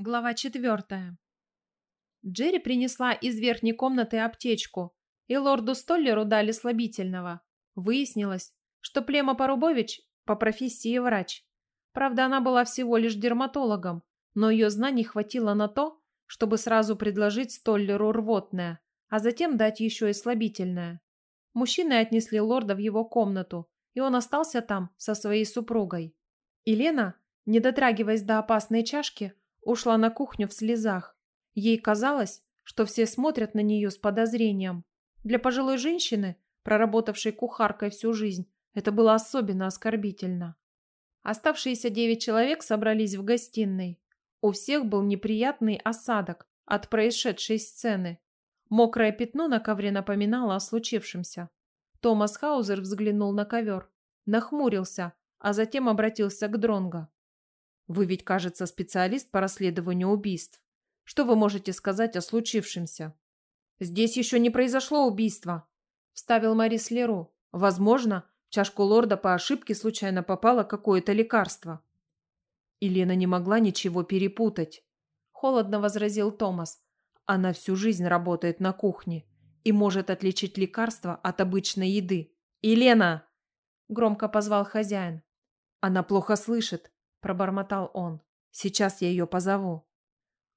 Глава четвертая. Джерри принесла из верхней комнаты аптечку, и лорду Столлеру дали слабительного. Выяснилось, что Плема Порубович по профессии врач. Правда, она была всего лишь дерматологом, но ее знаний хватило на то, чтобы сразу предложить Столлеру рвотное, а затем дать еще и слабительное. Мужчины отнесли лорда в его комнату, и он остался там со своей супругой. Елена, не дотрагиваясь до опасной чашки, ушла на кухню в слезах. Ей казалось, что все смотрят на нее с подозрением. Для пожилой женщины, проработавшей кухаркой всю жизнь, это было особенно оскорбительно. Оставшиеся девять человек собрались в гостиной. У всех был неприятный осадок от происшедшей сцены. Мокрое пятно на ковре напоминало о случившемся. Томас Хаузер взглянул на ковер, нахмурился, а затем обратился к Дронго. Вы ведь, кажется, специалист по расследованию убийств. Что вы можете сказать о случившемся? Здесь еще не произошло убийство, вставил Марис Леру. Возможно, в чашку лорда по ошибке случайно попало какое-то лекарство. Елена не могла ничего перепутать. Холодно возразил Томас. Она всю жизнь работает на кухне и может отличить лекарство от обычной еды. «Елена!» – громко позвал хозяин. Она плохо слышит. – пробормотал он. «Сейчас я ее позову».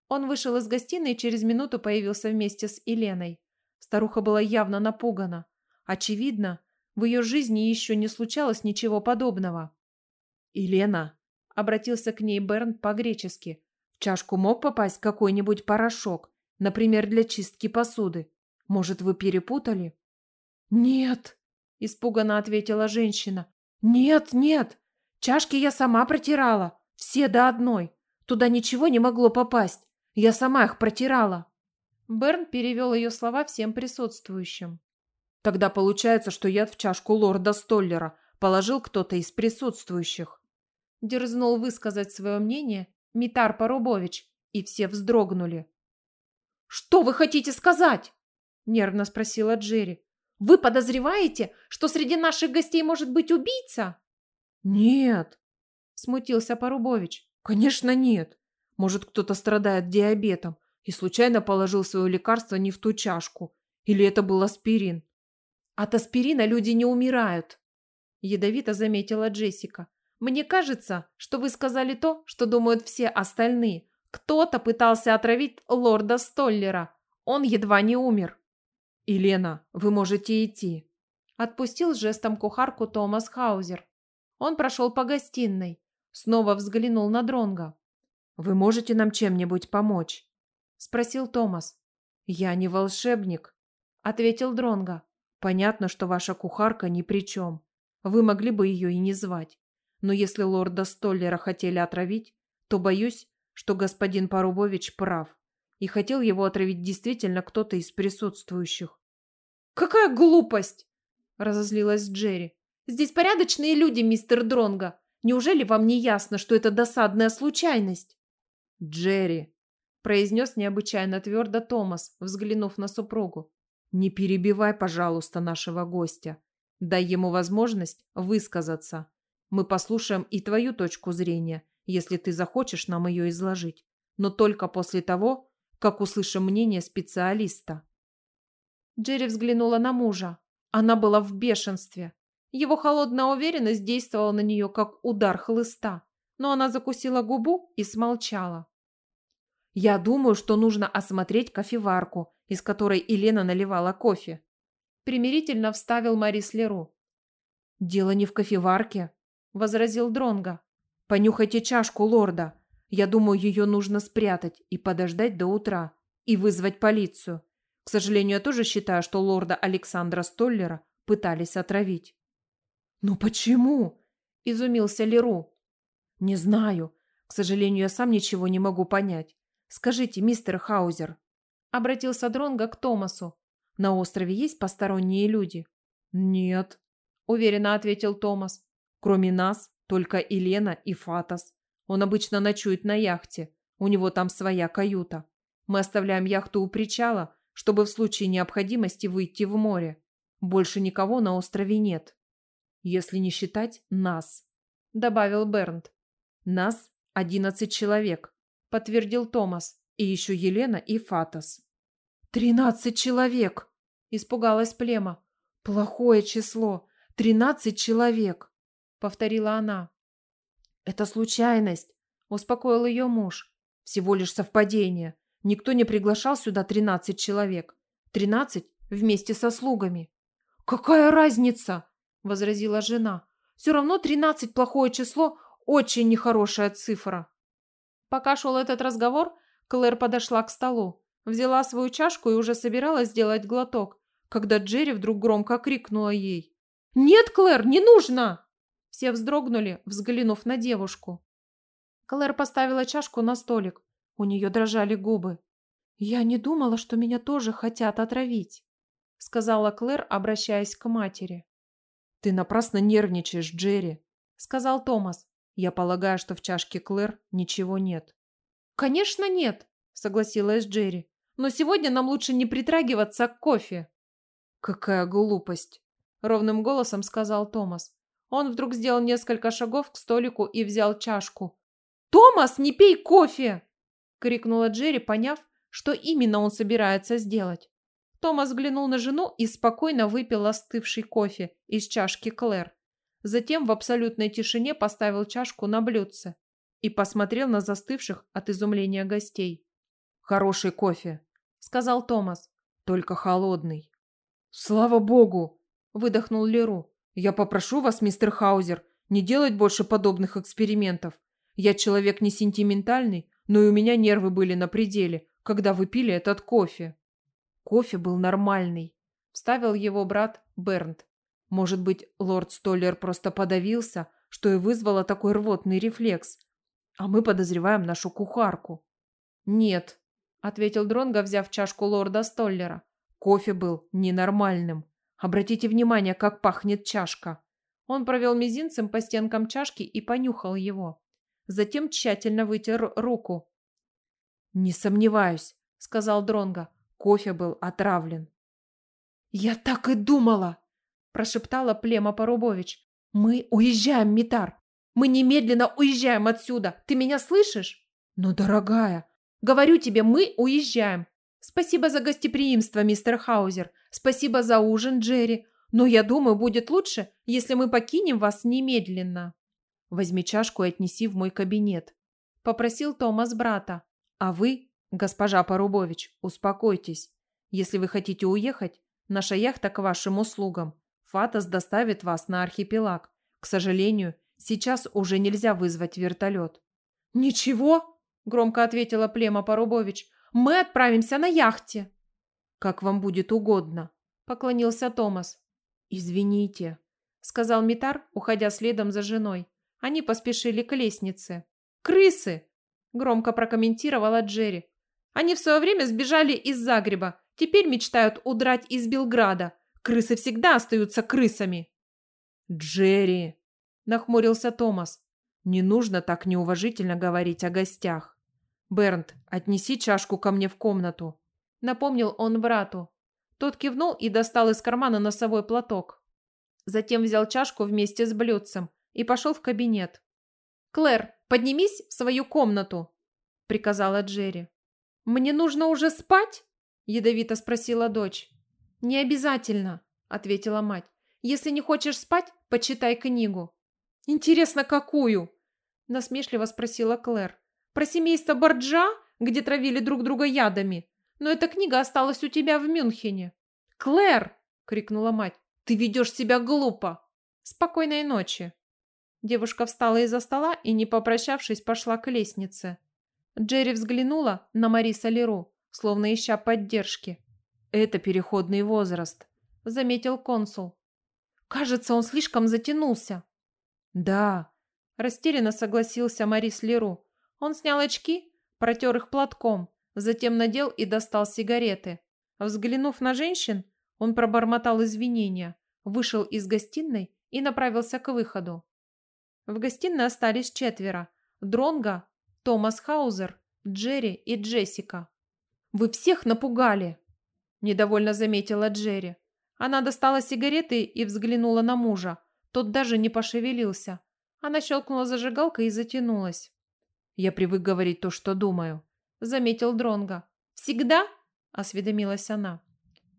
Он вышел из гостиной и через минуту появился вместе с Еленой. Старуха была явно напугана. Очевидно, в ее жизни еще не случалось ничего подобного. «Елена», – обратился к ней Берн по-гречески, – «в чашку мог попасть какой-нибудь порошок, например, для чистки посуды? Может, вы перепутали?» «Нет», – испуганно ответила женщина. «Нет, нет, Чашки я сама протирала, все до одной. Туда ничего не могло попасть. Я сама их протирала. Берн перевел ее слова всем присутствующим. Тогда получается, что яд в чашку лорда Столлера положил кто-то из присутствующих. Дерзнул высказать свое мнение Митар Порубович, и все вздрогнули. «Что вы хотите сказать?» – нервно спросила Джерри. «Вы подозреваете, что среди наших гостей может быть убийца?» «Нет», – смутился Порубович. «Конечно нет. Может, кто-то страдает диабетом и случайно положил свое лекарство не в ту чашку. Или это был аспирин. От аспирина люди не умирают», – ядовито заметила Джессика. «Мне кажется, что вы сказали то, что думают все остальные. Кто-то пытался отравить лорда Столлера. Он едва не умер». «Елена, вы можете идти», – отпустил жестом кухарку Томас Хаузер. Он прошел по гостиной, снова взглянул на Дронга. «Вы можете нам чем-нибудь помочь?» – спросил Томас. «Я не волшебник», – ответил Дронга. «Понятно, что ваша кухарка ни при чем. Вы могли бы ее и не звать. Но если лорда Столлера хотели отравить, то боюсь, что господин Порубович прав, и хотел его отравить действительно кто-то из присутствующих». «Какая глупость!» – разозлилась Джерри. Здесь порядочные люди, мистер Дронго. Неужели вам не ясно, что это досадная случайность? Джерри, произнес необычайно твердо Томас, взглянув на супругу. Не перебивай, пожалуйста, нашего гостя. Дай ему возможность высказаться. Мы послушаем и твою точку зрения, если ты захочешь нам ее изложить, но только после того, как услышим мнение специалиста. Джерри взглянула на мужа. Она была в бешенстве. Его холодная уверенность действовала на нее, как удар хлыста, но она закусила губу и смолчала. «Я думаю, что нужно осмотреть кофеварку, из которой Елена наливала кофе», примирительно вставил Марис Леру. «Дело не в кофеварке», — возразил Дронга. «Понюхайте чашку лорда. Я думаю, ее нужно спрятать и подождать до утра, и вызвать полицию. К сожалению, я тоже считаю, что лорда Александра Столлера пытались отравить». «Ну почему?» – изумился Леру. «Не знаю. К сожалению, я сам ничего не могу понять. Скажите, мистер Хаузер». Обратился Дронго к Томасу. «На острове есть посторонние люди?» «Нет», – уверенно ответил Томас. «Кроме нас, только Елена и Фатас. Он обычно ночует на яхте. У него там своя каюта. Мы оставляем яхту у причала, чтобы в случае необходимости выйти в море. Больше никого на острове нет» если не считать нас», — добавил Бернт. «Нас одиннадцать человек. подтвердил Томас. И еще Елена и Фатас. «Тринадцать человек!» – испугалась Плема. «Плохое число. Тринадцать человек!» – повторила она. «Это случайность», – успокоил ее муж. «Всего лишь совпадение. Никто не приглашал сюда тринадцать человек. Тринадцать вместе со слугами». «Какая разница?» – возразила жена. «Все равно тринадцать плохое число – очень нехорошая цифра». Пока шел этот разговор, Клэр подошла к столу, взяла свою чашку и уже собиралась сделать глоток, когда Джерри вдруг громко крикнула ей. «Нет, Клэр, не нужно!» Все вздрогнули, взглянув на девушку. Клэр поставила чашку на столик. У нее дрожали губы. «Я не думала, что меня тоже хотят отравить», — сказала Клэр, обращаясь к матери. «Ты напрасно нервничаешь, Джерри», — сказал Томас. «Я полагаю, что в чашке Клэр ничего нет». «Конечно нет», — согласилась Джерри. «Но сегодня нам лучше не притрагиваться к кофе». «Какая глупость!» — ровным голосом сказал Томас. Он вдруг сделал несколько шагов к столику и взял чашку. «Томас, не пей кофе!» — крикнула Джерри, поняв, что именно он собирается сделать. Томас взглянул на жену и спокойно выпил остывший кофе из чашки Клэр. Затем в абсолютной тишине поставил чашку на блюдце и посмотрел на застывших от изумления гостей. «Хороший кофе», — сказал Томас, — «только холодный». «Слава богу!» — выдохнул Леру. «Я попрошу вас, мистер Хаузер, не делать больше подобных экспериментов. Я человек не сентиментальный, но и у меня нервы были на пределе, когда вы пили этот кофе». «Кофе был нормальный», — вставил его брат Бернт. «Может быть, лорд Столлер просто подавился, что и вызвало такой рвотный рефлекс, а мы подозреваем нашу кухарку. Нет, ответил Дронго, взяв чашку лорда Столлера. Кофе был ненормальным. Обратите внимание, как пахнет чашка. Он провел мизинцем по стенкам чашки и понюхал его. Затем тщательно вытер руку. «Не сомневаюсь», — сказал Дронго. Кофе был отравлен. «Я так и думала!» – прошептала Плема Порубович. «Мы уезжаем, Митар! Мы немедленно уезжаем отсюда. Ты меня слышишь? Но, дорогая, говорю тебе, мы уезжаем. Спасибо за гостеприимство, мистер Хаузер. Спасибо за ужин, Джерри. Но я думаю, будет лучше, если мы покинем вас немедленно. Возьми чашку и отнеси в мой кабинет, попросил Томас брата. А вы, госпожа Порубович, успокойтесь. Если вы хотите уехать, наша яхта к вашим услугам. Фатас доставит вас на архипелаг. К сожалению, Сейчас уже нельзя вызвать вертолет. «Ничего», — громко ответила Плема Порубович. «Мы отправимся на яхте». «Как вам будет угодно», — поклонился Томас. «Извините», — сказал Митар, уходя следом за женой. Они поспешили к лестнице. «Крысы!» — громко прокомментировала Джерри. «Они в свое время сбежали из Загреба. Теперь мечтают удрать из Белграда. Крысы всегда остаются крысами». «Джерри!» нахмурился Томас. Не нужно так неуважительно говорить о гостях. Бернт, отнеси чашку ко мне в комнату, напомнил он брату. Тот кивнул и достал из кармана носовой платок. Затем взял чашку вместе с блюдцем и пошел в кабинет. «Клэр, поднимись в свою комнату», — приказала Джерри. «Мне нужно уже спать?» — ядовито спросила дочь. «Не обязательно», — ответила мать. «Если не хочешь спать, почитай книгу. «Интересно, какую?» – насмешливо спросила Клэр. «Про семейство Борджа, где травили друг друга ядами? Но эта книга осталась у тебя в Мюнхене». «Клэр!» – крикнула мать. «Ты ведешь себя глупо!» «Спокойной ночи!» Девушка встала из-за стола и, не попрощавшись, пошла к лестнице. Джерри взглянула на Мариса Леру, словно ища поддержки. «Это переходный возраст», — заметил консул. «Кажется, он слишком затянулся», «Да», – растерянно согласился Марис Леру. Он снял очки, протер их платком, затем надел и достал сигареты. Взглянув на женщин, он пробормотал извинения, вышел из гостиной и направился к выходу. В гостиной остались четверо. Дронга, Томас Хаузер, Джерри и Джессика. «Вы всех напугали!» – недовольно заметила Джерри. Она достала сигареты и взглянула на мужа. Тот даже не пошевелился. Она щелкнула зажигалкой и затянулась. Я привык говорить то, что думаю», — заметил Дронга. «Всегда?» — осведомилась она.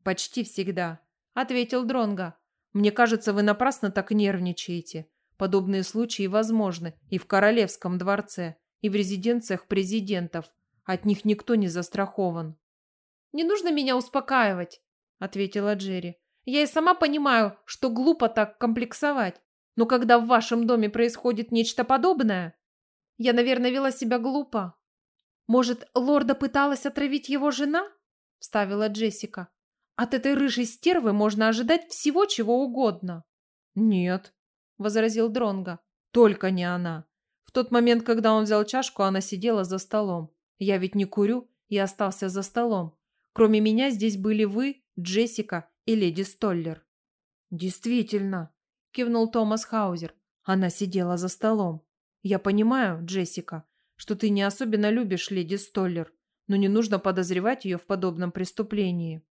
«Почти всегда», — ответил Дронга. «Мне кажется, вы напрасно так нервничаете. Подобные случаи возможны и в Королевском дворце, и в резиденциях президентов. От них никто не застрахован». «Не нужно меня успокаивать», — ответила Джерри. «Я и сама понимаю, что глупо так комплексовать. Но когда в вашем доме происходит нечто подобное, я, наверное, вела себя глупо. Может, лорда пыталась отравить его жена? Вставила Джессика. От этой рыжей стервы можно ожидать всего чего угодно. Нет, возразил Дронга. Только не она. Тот момент, когда он взял чашку, она сидела за столом. Я ведь не курю и остался за столом. Кроме меня здесь были вы, Джессика и леди Столлер. Действительно, кивнул Томас Хаузер. Она сидела за столом. Я понимаю, Джессика, что ты не особенно любишь леди Столлер, но не нужно подозревать ее в подобном преступлении.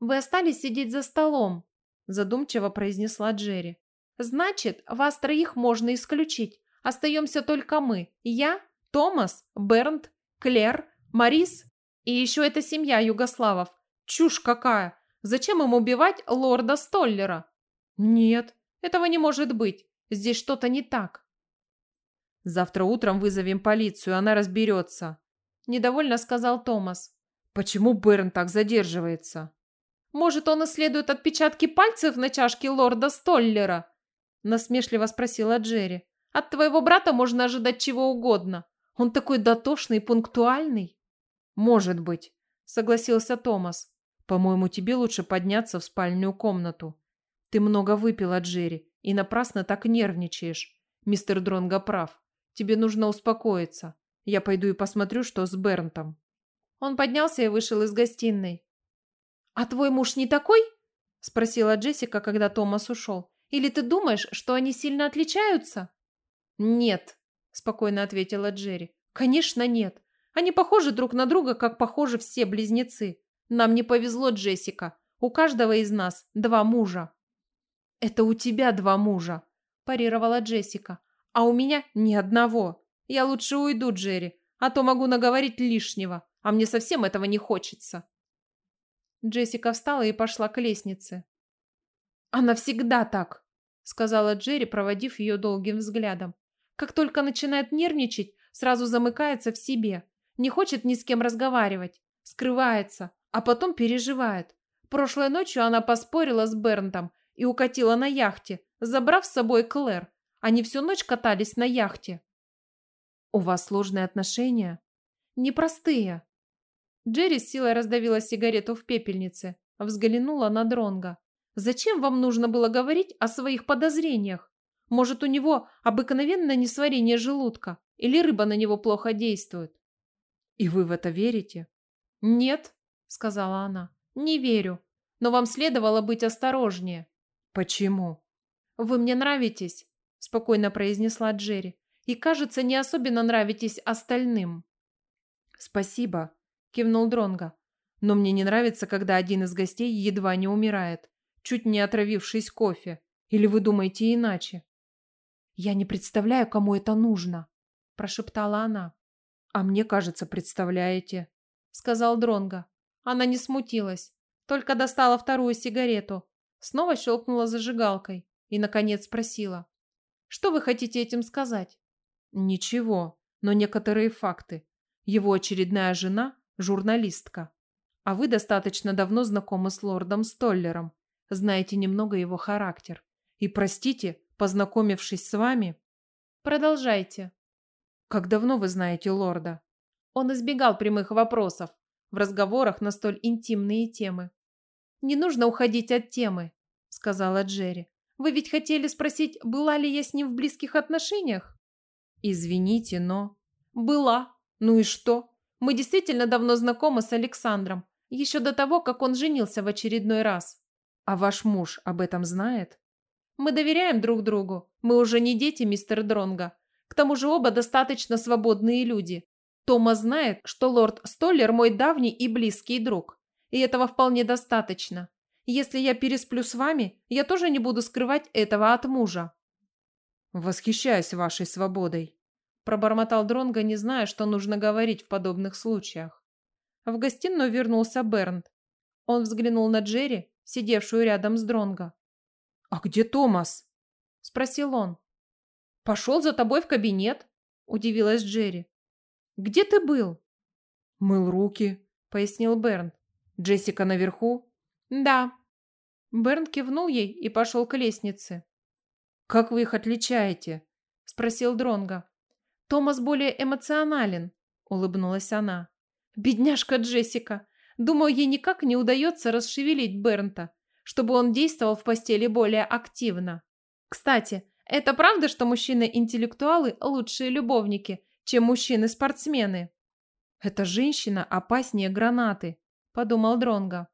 Вы остались сидеть за столом, задумчиво произнесла Джерри. Значит, вас троих можно исключить. Остаемся только мы. Я, Томас, Бернт, Клер, Марис и еще эта семья югославов. Чушь какая! Зачем им убивать лорда Столлера? Нет, этого не может быть. Здесь что-то не так. Завтра утром вызовем полицию, она разберется. Недовольно сказал Томас. Почему Берн так задерживается? Может, он исследует отпечатки пальцев на чашке лорда Столлера? Насмешливо спросила Джерри. От твоего брата можно ожидать чего угодно. Он такой дотошный и пунктуальный. Может быть, согласился Томас. По-моему, тебе лучше подняться в спальную комнату. Ты много выпила, Джерри, и напрасно так нервничаешь. Мистер Дронго прав. Тебе нужно успокоиться. Я пойду и посмотрю, что с Бернтом». Он поднялся и вышел из гостиной. «А твой муж не такой?» – спросила Джессика, когда Томас ушел. «Или ты думаешь, что они сильно отличаются?» «Нет», – спокойно ответила Джерри. «Конечно нет. Они похожи друг на друга, как похожи все близнецы. Нам не повезло, Джессика. У каждого из нас два мужа». «Это у тебя два мужа», – парировала Джессика. А у меня ни одного. Я лучше уйду, Джерри, а то могу наговорить лишнего, а мне совсем этого не хочется. Джессика встала и пошла к лестнице. «Она всегда так», — сказала Джерри, проводив ее долгим взглядом. «Как только начинает нервничать, сразу замыкается в себе, не хочет ни с кем разговаривать, скрывается, а потом переживает. Прошлой ночью она поспорила с Бернтом и укатила на яхте, забрав с собой Клэр, они всю ночь катались на яхте. У вас сложные отношения? Непростые. Джерри с силой раздавила сигарету в пепельнице, взглянула на Дронга. Зачем вам нужно было говорить о своих подозрениях? Может, у него обыкновенное несварение желудка, или рыба на него плохо действует? И вы в это верите? Нет, сказала она. Не верю. Но вам следовало быть осторожнее. Почему? Вы мне нравитесь спокойно произнесла Джерри. И, кажется, не особенно нравитесь остальным. Спасибо, кивнул Дронга. Но мне не нравится, когда один из гостей едва не умирает, чуть не отравившись кофе. Или вы думаете иначе? Я не представляю, кому это нужно, прошептала она. А мне кажется, представляете, сказал Дронга. Она не смутилась, только достала вторую сигарету, снова щелкнула зажигалкой и наконец спросила: что вы хотите этим сказать? Ничего, но некоторые факты. Его очередная жена – журналистка. А вы достаточно давно знакомы с лордом Столлером, знаете немного его характер. И, простите, познакомившись с вами... Продолжайте. Как давно вы знаете лорда? Он избегал прямых вопросов в разговорах на столь интимные темы. «Не нужно уходить от темы», — сказала Джерри. Вы ведь хотели спросить, была ли я с ним в близких отношениях? Извините, но... Была. Ну и что? Мы действительно давно знакомы с Александром. Еще до того, как он женился в очередной раз. А ваш муж об этом знает? Мы доверяем друг другу. Мы уже не дети, мистер Дронга. К тому же оба достаточно свободные люди. Тома знает, что лорд Столлер мой давний и близкий друг. И этого вполне достаточно. Если я пересплю с вами, я тоже не буду скрывать этого от мужа. Восхищаюсь вашей свободой. пробормотал Дронго, не зная, что нужно говорить в подобных случаях. В гостиную вернулся Бернт. Он взглянул на Джерри, сидевшую рядом с Дронго. «А где Томас?» – спросил он. «Пошел за тобой в кабинет», – удивилась Джерри. «Где ты был?» «Мыл руки», – пояснил Бернт. «Джессика наверху?» «Да». Бернт кивнул ей и пошел к лестнице. «Как вы их отличаете?» – спросил Дронго. «Томас более эмоционален», – улыбнулась она. «Бедняжка Джессика. Думаю, ей никак не удается расшевелить Бернта, чтобы он действовал в постели более активно. Кстати, это правда, что мужчины-интеллектуалы лучшие любовники, чем мужчины-спортсмены?» «Эта женщина опаснее гранаты», – подумал Дронго.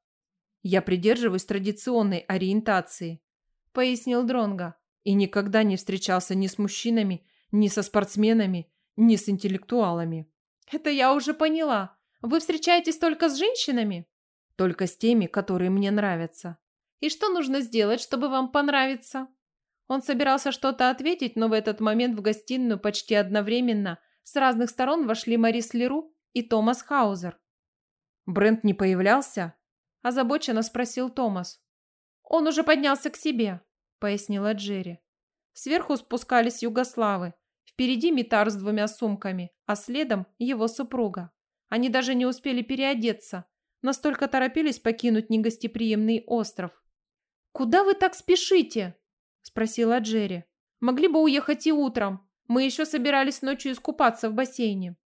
«Я придерживаюсь традиционной ориентации», – пояснил Дронго и никогда не встречался ни с мужчинами, ни со спортсменами, ни с интеллектуалами. Это я уже поняла. Вы встречаетесь только с женщинами? Только с теми, которые мне нравятся. И что нужно сделать, чтобы вам понравиться? Он собирался что-то ответить, но в этот момент в гостиную почти одновременно с разных сторон вошли Марис Леру и Томас Хаузер. Брент не появлялся? Озабоченно спросил Томас. Он уже поднялся к себе пояснила Джерри. Сверху спускались югославы. Впереди Митар с двумя сумками, а следом его супруга. Они даже не успели переодеться. Настолько торопились покинуть негостеприимный остров. «Куда вы так спешите?» – спросила Джерри. «Могли бы уехать и утром. Мы еще собирались ночью искупаться в бассейне».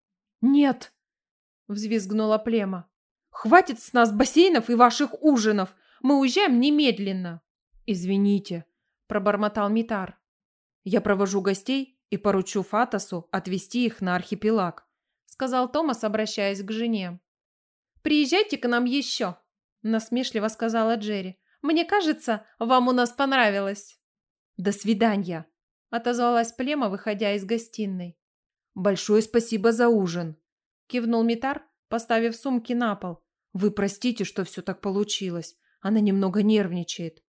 «Нет!» – взвизгнула Плема. «Хватит с нас бассейнов и ваших ужинов! Мы уезжаем немедленно!» «Извините», пробормотал Митар. «Я провожу гостей и поручу Фатасу отвезти их на архипелаг», сказал Томас, обращаясь к жене. «Приезжайте к нам еще», насмешливо сказала Джерри. «Мне кажется, вам у нас понравилось». «До свидания», отозвалась Плема, выходя из гостиной. «Большое спасибо за ужин», кивнул Митар, поставив сумки на пол. «Вы простите, что все так получилось. Она немного нервничает.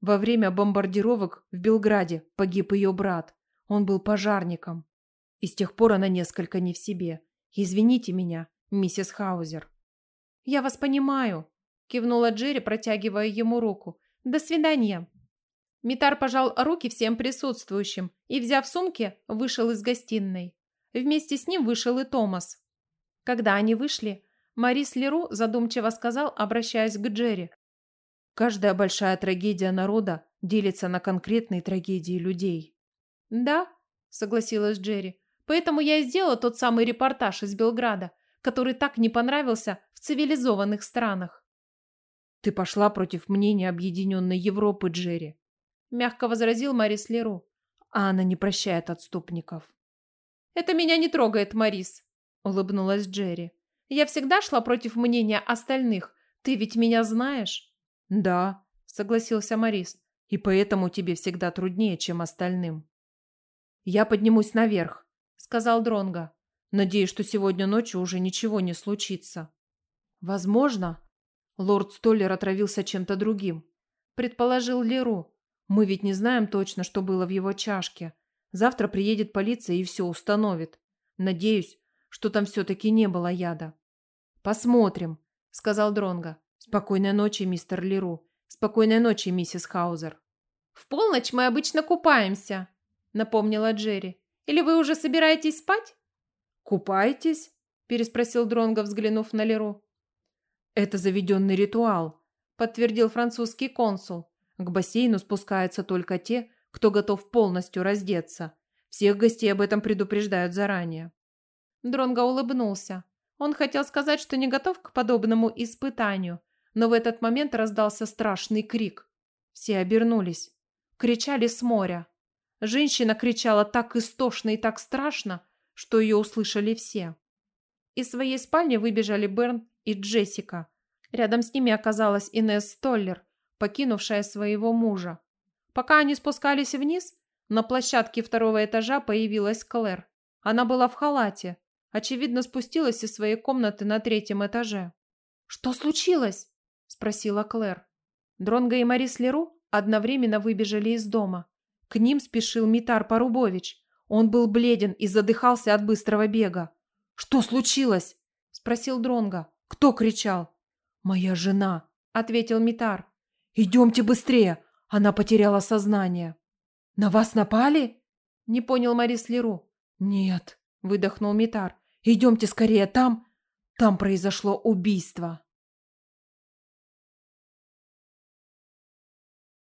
Во время бомбардировок в Белграде погиб ее брат. Он был пожарником. И с тех пор она несколько не в себе. Извините меня, миссис Хаузер. Я вас понимаю, кивнула Джерри, протягивая ему руку. До свидания. Митар пожал руки всем присутствующим и, взяв сумки, вышел из гостиной. Вместе с ним вышел и Томас. Когда они вышли, Марис Леру задумчиво сказал, обращаясь к Джерри. Каждая большая трагедия народа делится на конкретные трагедии людей. Да, согласилась Джерри. Поэтому я и сделала тот самый репортаж из Белграда, который так не понравился в цивилизованных странах. Ты пошла против мнения объединенной Европы, Джерри, мягко возразил Марис Леру. А она не прощает отступников. Это меня не трогает, Марис, улыбнулась Джерри. Я всегда шла против мнения остальных. Ты ведь меня знаешь. «Да», — согласился Морис, «и поэтому тебе всегда труднее, чем остальным». «Я поднимусь наверх», — сказал Дронго. «Надеюсь, что сегодня ночью уже ничего не случится». «Возможно». Лорд Столлер отравился чем-то другим. Предположил Леру. «Мы ведь не знаем точно, что было в его чашке. Завтра приедет полиция и все установит. Надеюсь, что там все-таки не было яда». «Посмотрим», — сказал Дронго. Спокойной ночи, мистер Леру. Спокойной ночи, миссис Хаузер. В полночь мы обычно купаемся, напомнила Джерри. Или вы уже собираетесь спать? Купаетесь? переспросил Дронго, взглянув на Леру. Это заведенный ритуал, подтвердил французский консул. К бассейну спускаются только те, кто готов полностью раздеться. Всех гостей об этом предупреждают заранее. Дронго улыбнулся. Он хотел сказать, что не готов к подобному испытанию, но в этот момент раздался страшный крик. Все обернулись. Кричали с моря. Женщина кричала так истошно и так страшно, что ее услышали все. Из своей спальни выбежали Берн и Джессика. Рядом с ними оказалась Инесс Столлер, покинувшая своего мужа. Пока они спускались вниз, на площадке второго этажа появилась Клэр. Она была в халате. Очевидно, спустилась из своей комнаты на третьем этаже. «Что случилось?» спросила Клэр. Дронго и Марис Леру одновременно выбежали из дома. К ним спешил Митар Порубович. Он был бледен и задыхался от быстрого бега. «Что случилось?» – спросил Дронга. «Кто кричал?» «Моя жена», – ответил Митар. «Идемте быстрее, она потеряла сознание». «На вас напали?» – не понял Марис Леру. «Нет», – выдохнул Митар. «Идемте скорее, там... Там произошло убийство».